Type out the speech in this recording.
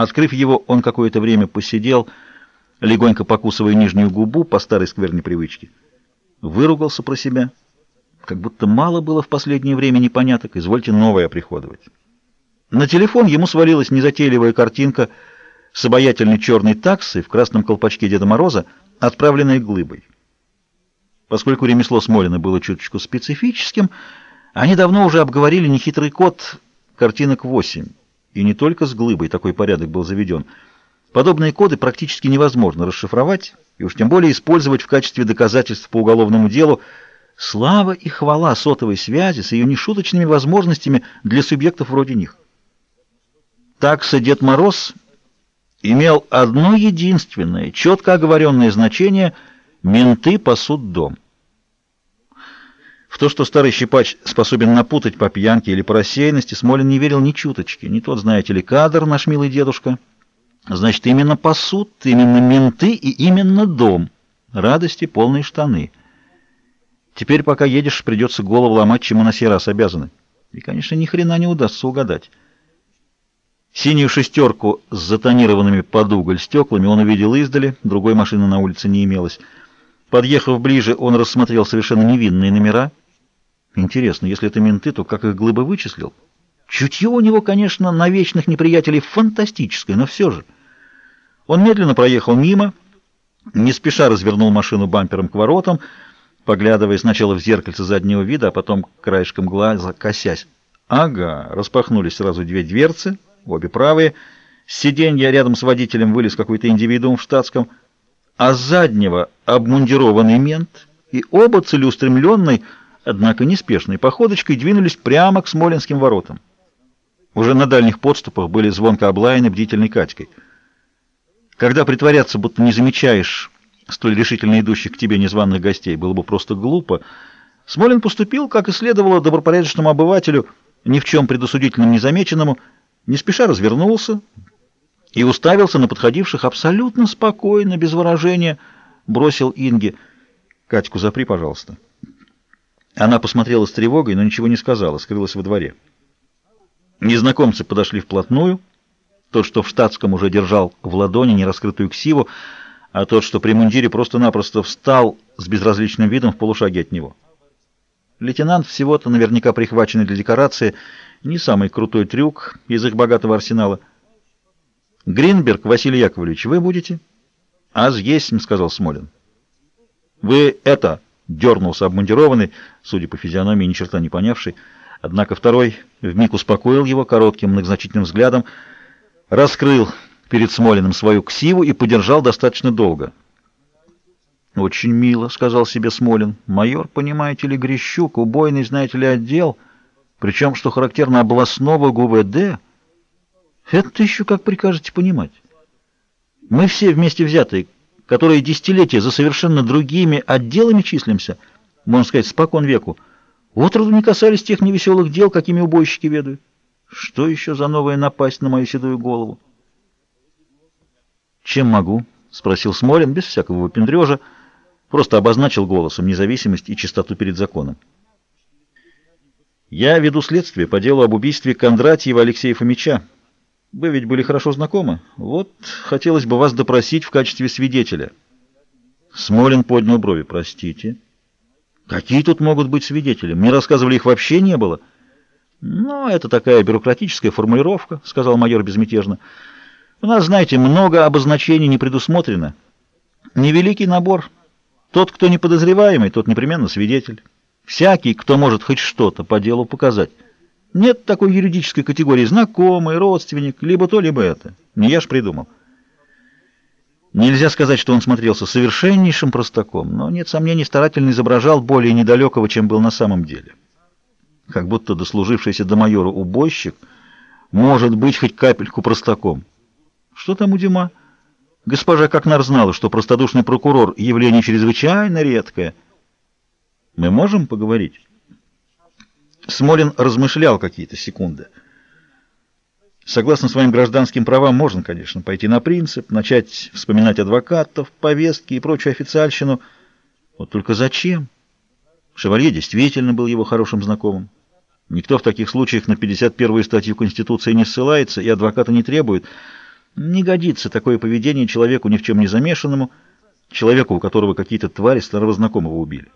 Открыв его, он какое-то время посидел, легонько покусывая нижнюю губу по старой скверной привычке. Выругался про себя. Как будто мало было в последнее время непоняток, извольте новое оприходовать. На телефон ему свалилась незатейливая картинка с обаятельной черной таксой в красном колпачке Деда Мороза, отправленной глыбой. Поскольку ремесло Смолина было чуточку специфическим, они давно уже обговорили нехитрый код картинок 8, и не только с глыбой такой порядок был заведен. Подобные коды практически невозможно расшифровать, и уж тем более использовать в качестве доказательств по уголовному делу, Слава и хвала сотовой связи с ее нешуточными возможностями для субъектов вроде них. Такса Дед Мороз имел одно единственное, четко оговоренное значение «менты пасут дом». В то, что старый щипач способен напутать по пьянке или по рассеянности, Смолин не верил ни чуточки. Не тот, знаете ли, кадр, наш милый дедушка. Значит, именно пасут, именно менты и именно дом. Радости полные штаны. Теперь, пока едешь, придется голову ломать, чему на сей раз обязаны. И, конечно, ни хрена не удастся угадать. Синюю шестерку с затонированными под уголь стеклами он увидел издали, другой машины на улице не имелось. Подъехав ближе, он рассмотрел совершенно невинные номера. Интересно, если это менты, то как их глыбы вычислил? Чутье у него, конечно, на вечных неприятелей фантастическое, но все же. Он медленно проехал мимо, не спеша развернул машину бампером к воротам, поглядывая сначала в зеркальце заднего вида, а потом краешком глаза косясь. Ага, распахнулись сразу две дверцы, обе правые. С сиденья рядом с водителем вылез какой-то индивидуум в штатском, а заднего обмундированный мент, и оба целеустремленной, однако неспешной походочкой двинулись прямо к Смоленским воротам. Уже на дальних подступах были звонко облаяны бдительной Катькой. Когда притворяться, будто не замечаешь столь решительно идущих к тебе незваных гостей, было бы просто глупо, Смолин поступил, как и следовало добропорядочному обывателю, ни в чем предосудительном незамеченному, не спеша развернулся и уставился на подходивших абсолютно спокойно, без выражения, бросил Инге. «Катьку запри, пожалуйста». Она посмотрела с тревогой, но ничего не сказала, скрылась во дворе. Незнакомцы подошли вплотную. Тот, что в штатском уже держал в ладони нераскрытую ксиву, а тот, что при мундире, просто-напросто встал с безразличным видом в полушаге от него. Лейтенант, всего-то наверняка прихваченный для декорации, не самый крутой трюк из их богатого арсенала. «Гринберг Василий Яковлевич, вы будете?» «Аз есть», — сказал Смолин. «Вы это...» — дернулся обмундированный, судя по физиономии, ни черта не понявший. Однако второй вмиг успокоил его коротким многозначительным взглядом, раскрыл перед Смолиным свою ксиву и подержал достаточно долго. «Очень мило», — сказал себе Смолин. «Майор, понимаете ли, Грищук, убойный, знаете ли, отдел, причем, что характерно, областного ГУВД. Это еще как прикажете понимать? Мы все вместе взятые, которые десятилетия за совершенно другими отделами числимся, можно сказать, спокон веку, отроду не касались тех невеселых дел, какими убойщики ведают. Что еще за новая напасть на мою седую голову?» «Чем могу?» — спросил Смолин, без всякого выпендрежа, просто обозначил голосом независимость и чистоту перед законом. «Я веду следствие по делу об убийстве Кондратьева Алексея Фомича. Вы ведь были хорошо знакомы. Вот хотелось бы вас допросить в качестве свидетеля». Смолин поднял брови. «Простите». «Какие тут могут быть свидетели? Мне рассказывали, их вообще не было». «Ну, это такая бюрократическая формулировка», — сказал майор безмятежно. У нас, знаете, много обозначений не предусмотрено. Невеликий набор. Тот, кто не подозреваемый, тот непременно свидетель. Всякий, кто может хоть что-то по делу показать. Нет такой юридической категории знакомый, родственник, либо то, либо это. Не я ж придумал. Нельзя сказать, что он смотрелся совершеннейшим простаком, но, нет сомнений, старательно изображал более недалекого, чем был на самом деле. Как будто дослужившийся до майора убойщик может быть хоть капельку простаком. Что там у Дюма? Госпожа Кокнар знала, что простодушный прокурор — явление чрезвычайно редкое. Мы можем поговорить? Смолин размышлял какие-то секунды. Согласно своим гражданским правам, можно, конечно, пойти на принцип, начать вспоминать адвокатов, повестки и прочую официальщину. Вот только зачем? Шевалье действительно был его хорошим знакомым. Никто в таких случаях на 51-ю статью Конституции не ссылается и адвоката не требует — Не годится такое поведение человеку ни в чем не замешанному, человеку, у которого какие-то твари старого знакомого убили.